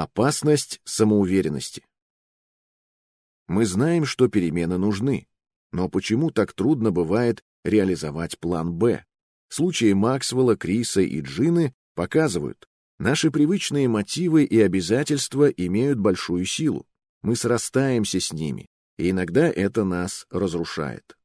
Опасность самоуверенности. Мы знаем, что перемены нужны, но почему так трудно бывает реализовать план «Б»? Случаи Максвелла, Криса и Джины показывают, наши привычные мотивы и обязательства имеют большую силу. Мы срастаемся с ними, и иногда это нас разрушает.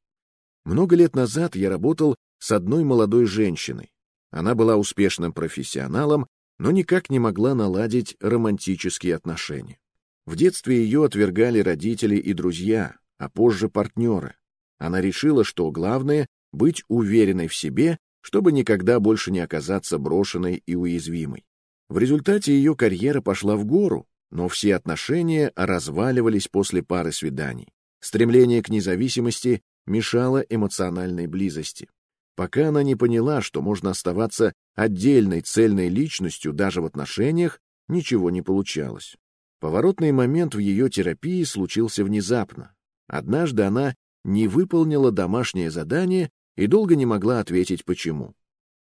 Много лет назад я работал с одной молодой женщиной. Она была успешным профессионалом, но никак не могла наладить романтические отношения. В детстве ее отвергали родители и друзья, а позже партнеры. Она решила, что главное — быть уверенной в себе, чтобы никогда больше не оказаться брошенной и уязвимой. В результате ее карьера пошла в гору, но все отношения разваливались после пары свиданий. Стремление к независимости мешало эмоциональной близости. Пока она не поняла, что можно оставаться отдельной цельной личностью даже в отношениях, ничего не получалось. Поворотный момент в ее терапии случился внезапно. Однажды она не выполнила домашнее задание и долго не могла ответить почему.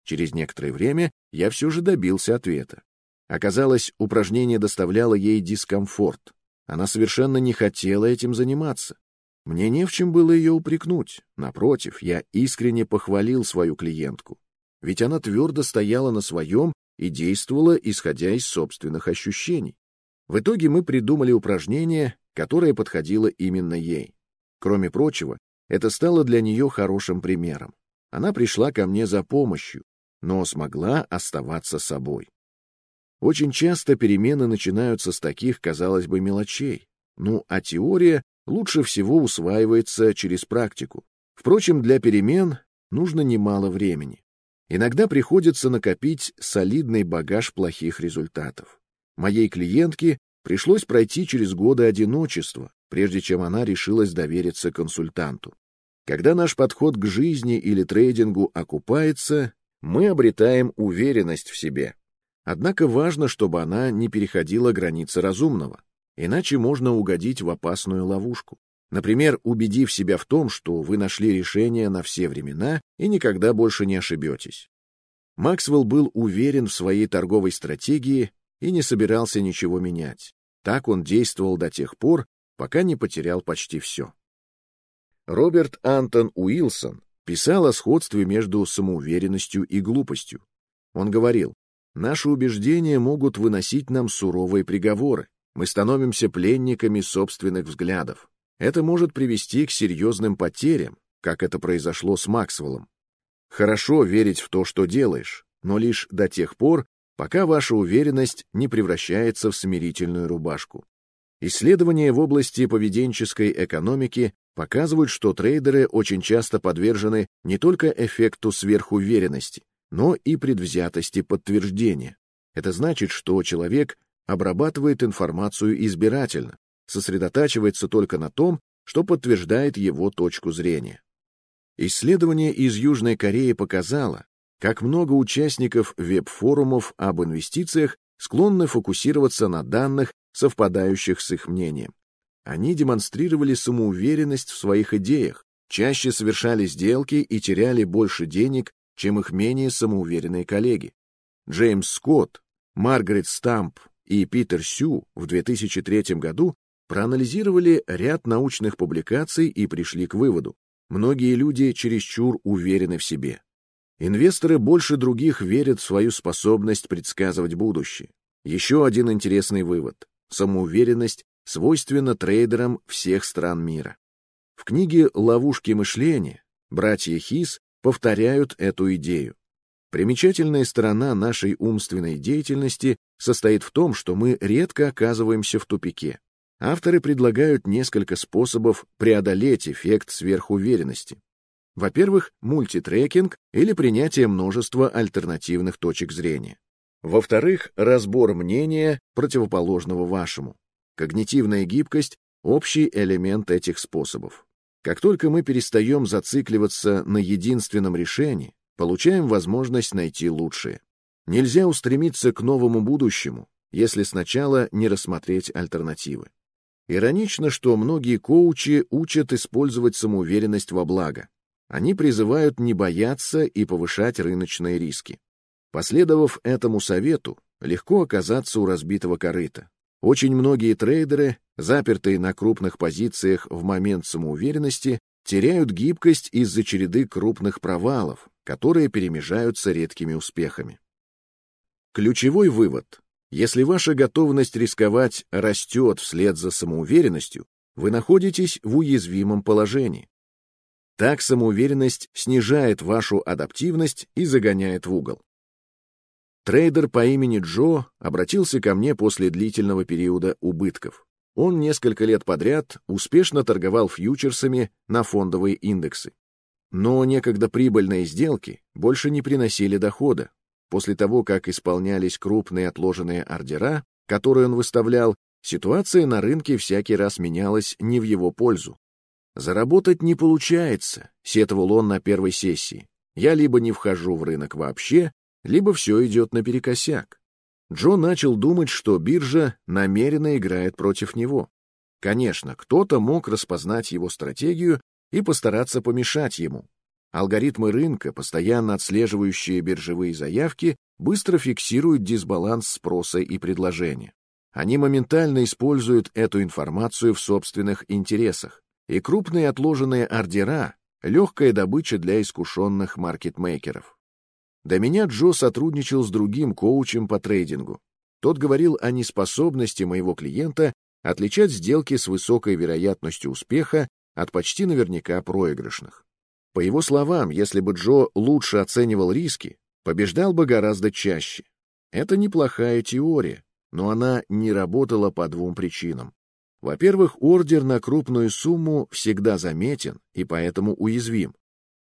Через некоторое время я все же добился ответа. Оказалось, упражнение доставляло ей дискомфорт. Она совершенно не хотела этим заниматься. Мне не в чем было ее упрекнуть. Напротив, я искренне похвалил свою клиентку. Ведь она твердо стояла на своем и действовала, исходя из собственных ощущений. В итоге мы придумали упражнение, которое подходило именно ей. Кроме прочего, это стало для нее хорошим примером. Она пришла ко мне за помощью, но смогла оставаться собой. Очень часто перемены начинаются с таких, казалось бы, мелочей. Ну, а теория лучше всего усваивается через практику. Впрочем, для перемен нужно немало времени. Иногда приходится накопить солидный багаж плохих результатов. Моей клиентке пришлось пройти через годы одиночества, прежде чем она решилась довериться консультанту. Когда наш подход к жизни или трейдингу окупается, мы обретаем уверенность в себе. Однако важно, чтобы она не переходила границы разумного, иначе можно угодить в опасную ловушку. Например, убедив себя в том, что вы нашли решение на все времена и никогда больше не ошибетесь. Максвелл был уверен в своей торговой стратегии и не собирался ничего менять. Так он действовал до тех пор, пока не потерял почти все. Роберт Антон Уилсон писал о сходстве между самоуверенностью и глупостью. Он говорил, «Наши убеждения могут выносить нам суровые приговоры. Мы становимся пленниками собственных взглядов. Это может привести к серьезным потерям, как это произошло с Максвеллом. Хорошо верить в то, что делаешь, но лишь до тех пор, пока ваша уверенность не превращается в смирительную рубашку. Исследования в области поведенческой экономики показывают, что трейдеры очень часто подвержены не только эффекту сверхуверенности, но и предвзятости подтверждения. Это значит, что человек обрабатывает информацию избирательно, сосредотачивается только на том, что подтверждает его точку зрения. Исследование из Южной Кореи показало, как много участников веб-форумов об инвестициях склонны фокусироваться на данных, совпадающих с их мнением. Они демонстрировали самоуверенность в своих идеях, чаще совершали сделки и теряли больше денег, чем их менее самоуверенные коллеги. Джеймс Скотт, Маргарет Стамп и Питер Сю в 2003 году проанализировали ряд научных публикаций и пришли к выводу. Многие люди чересчур уверены в себе. Инвесторы больше других верят в свою способность предсказывать будущее. Еще один интересный вывод. Самоуверенность свойственна трейдерам всех стран мира. В книге «Ловушки мышления» братья Хис повторяют эту идею. Примечательная сторона нашей умственной деятельности состоит в том, что мы редко оказываемся в тупике. Авторы предлагают несколько способов преодолеть эффект сверхуверенности. Во-первых, мультитрекинг или принятие множества альтернативных точек зрения. Во-вторых, разбор мнения, противоположного вашему. Когнитивная гибкость — общий элемент этих способов. Как только мы перестаем зацикливаться на единственном решении, получаем возможность найти лучшее. Нельзя устремиться к новому будущему, если сначала не рассмотреть альтернативы. Иронично, что многие коучи учат использовать самоуверенность во благо. Они призывают не бояться и повышать рыночные риски. Последовав этому совету, легко оказаться у разбитого корыта. Очень многие трейдеры, запертые на крупных позициях в момент самоуверенности, теряют гибкость из-за череды крупных провалов, которые перемежаются редкими успехами. Ключевой вывод. Если ваша готовность рисковать растет вслед за самоуверенностью, вы находитесь в уязвимом положении. Так самоуверенность снижает вашу адаптивность и загоняет в угол. Трейдер по имени Джо обратился ко мне после длительного периода убытков. Он несколько лет подряд успешно торговал фьючерсами на фондовые индексы. Но некогда прибыльные сделки больше не приносили дохода. После того, как исполнялись крупные отложенные ордера, которые он выставлял, ситуация на рынке всякий раз менялась не в его пользу. «Заработать не получается», — сетовал он на первой сессии. «Я либо не вхожу в рынок вообще, либо все идет наперекосяк. Джо начал думать, что биржа намеренно играет против него. Конечно, кто-то мог распознать его стратегию и постараться помешать ему. Алгоритмы рынка, постоянно отслеживающие биржевые заявки, быстро фиксируют дисбаланс спроса и предложения. Они моментально используют эту информацию в собственных интересах, и крупные отложенные ордера — легкая добыча для искушенных маркетмейкеров. До меня Джо сотрудничал с другим коучем по трейдингу. Тот говорил о неспособности моего клиента отличать сделки с высокой вероятностью успеха от почти наверняка проигрышных. По его словам, если бы Джо лучше оценивал риски, побеждал бы гораздо чаще. Это неплохая теория, но она не работала по двум причинам. Во-первых, ордер на крупную сумму всегда заметен и поэтому уязвим.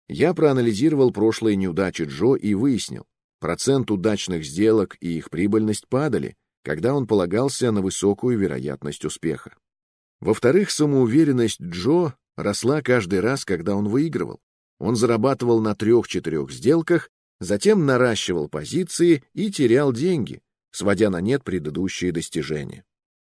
Я проанализировал прошлые неудачи Джо и выяснил, процент удачных сделок и их прибыльность падали, когда он полагался на высокую вероятность успеха. Во-вторых, самоуверенность Джо росла каждый раз, когда он выигрывал. Он зарабатывал на трех-четырех сделках, затем наращивал позиции и терял деньги, сводя на нет предыдущие достижения.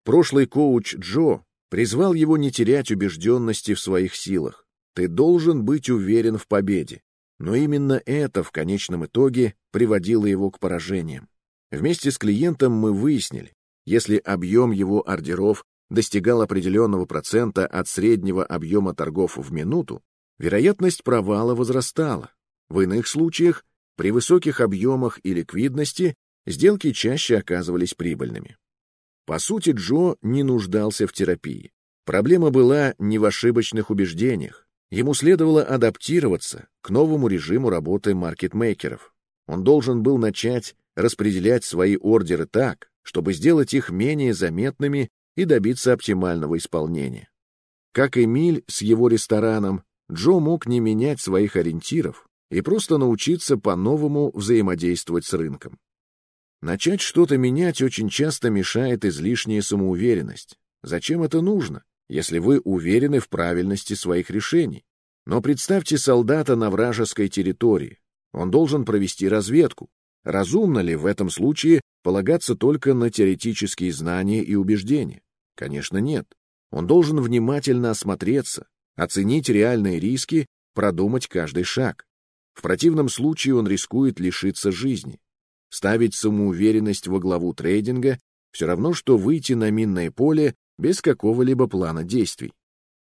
Прошлый коуч Джо призвал его не терять убежденности в своих силах. Ты должен быть уверен в победе. Но именно это в конечном итоге приводило его к поражениям. Вместе с клиентом мы выяснили, если объем его ордеров достигал определенного процента от среднего объема торгов в минуту, вероятность провала возрастала. В иных случаях, при высоких объемах и ликвидности, сделки чаще оказывались прибыльными. По сути, Джо не нуждался в терапии. Проблема была не в ошибочных убеждениях, Ему следовало адаптироваться к новому режиму работы маркетмейкеров. Он должен был начать распределять свои ордеры так, чтобы сделать их менее заметными и добиться оптимального исполнения. Как Эмиль с его рестораном, Джо мог не менять своих ориентиров и просто научиться по-новому взаимодействовать с рынком. Начать что-то менять очень часто мешает излишняя самоуверенность. Зачем это нужно? если вы уверены в правильности своих решений. Но представьте солдата на вражеской территории. Он должен провести разведку. Разумно ли в этом случае полагаться только на теоретические знания и убеждения? Конечно, нет. Он должен внимательно осмотреться, оценить реальные риски, продумать каждый шаг. В противном случае он рискует лишиться жизни. Ставить самоуверенность во главу трейдинга все равно, что выйти на минное поле без какого-либо плана действий.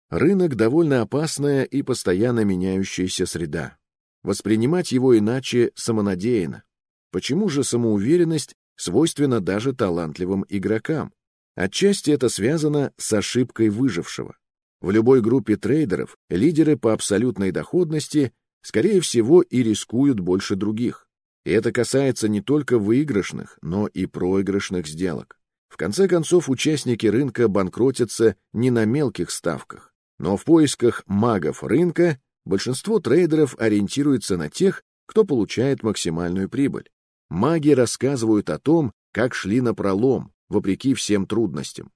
Рынок — довольно опасная и постоянно меняющаяся среда. Воспринимать его иначе самонадеянно. Почему же самоуверенность свойственна даже талантливым игрокам? Отчасти это связано с ошибкой выжившего. В любой группе трейдеров лидеры по абсолютной доходности, скорее всего, и рискуют больше других. И это касается не только выигрышных, но и проигрышных сделок. В конце концов, участники рынка банкротятся не на мелких ставках, но в поисках магов рынка большинство трейдеров ориентируется на тех, кто получает максимальную прибыль. Маги рассказывают о том, как шли на пролом, вопреки всем трудностям.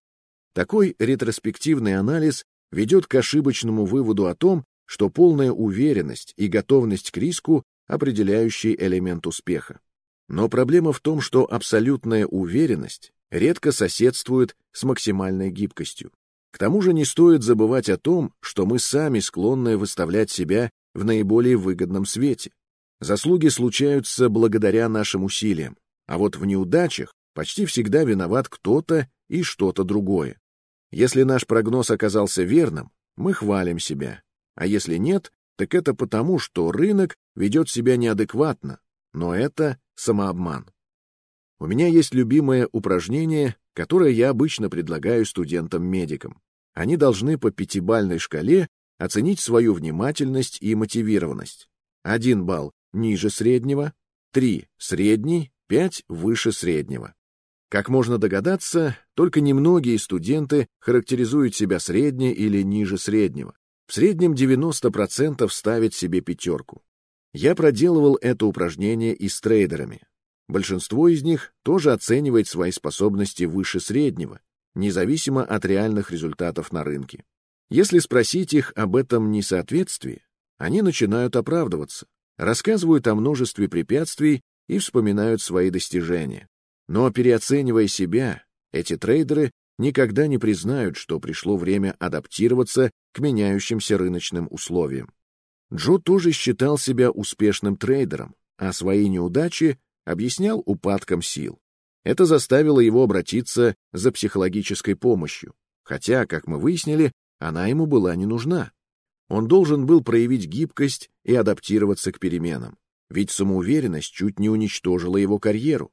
Такой ретроспективный анализ ведет к ошибочному выводу о том, что полная уверенность и готовность к риску – определяющий элемент успеха. Но проблема в том, что абсолютная уверенность редко соседствует с максимальной гибкостью. К тому же не стоит забывать о том, что мы сами склонны выставлять себя в наиболее выгодном свете. Заслуги случаются благодаря нашим усилиям, а вот в неудачах почти всегда виноват кто-то и что-то другое. Если наш прогноз оказался верным, мы хвалим себя. А если нет, так это потому, что рынок ведет себя неадекватно, но это самообман. У меня есть любимое упражнение, которое я обычно предлагаю студентам-медикам. Они должны по пятибальной шкале оценить свою внимательность и мотивированность. Один балл ниже среднего, три средний, пять выше среднего. Как можно догадаться, только немногие студенты характеризуют себя средне или ниже среднего. В среднем 90% ставят себе пятерку. Я проделывал это упражнение и с трейдерами. Большинство из них тоже оценивает свои способности выше среднего, независимо от реальных результатов на рынке. Если спросить их об этом несоответствии, они начинают оправдываться, рассказывают о множестве препятствий и вспоминают свои достижения. Но переоценивая себя, эти трейдеры никогда не признают, что пришло время адаптироваться к меняющимся рыночным условиям. Джо тоже считал себя успешным трейдером, а свои неудачи объяснял упадком сил. Это заставило его обратиться за психологической помощью, хотя, как мы выяснили, она ему была не нужна. Он должен был проявить гибкость и адаптироваться к переменам, ведь самоуверенность чуть не уничтожила его карьеру.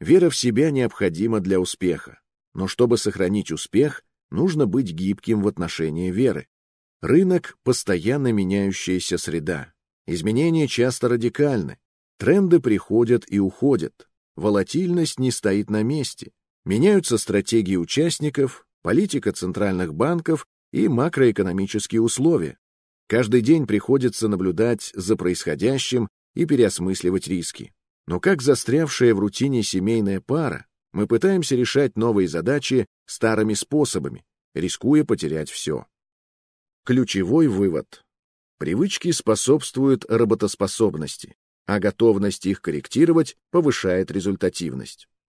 Вера в себя необходима для успеха, но чтобы сохранить успех, нужно быть гибким в отношении веры. Рынок — постоянно меняющаяся среда. Изменения часто радикальны. Тренды приходят и уходят. Волатильность не стоит на месте. Меняются стратегии участников, политика центральных банков и макроэкономические условия. Каждый день приходится наблюдать за происходящим и переосмысливать риски. Но как застрявшая в рутине семейная пара, мы пытаемся решать новые задачи старыми способами, рискуя потерять все. Ключевой вывод. Привычки способствуют работоспособности, а готовность их корректировать повышает результативность.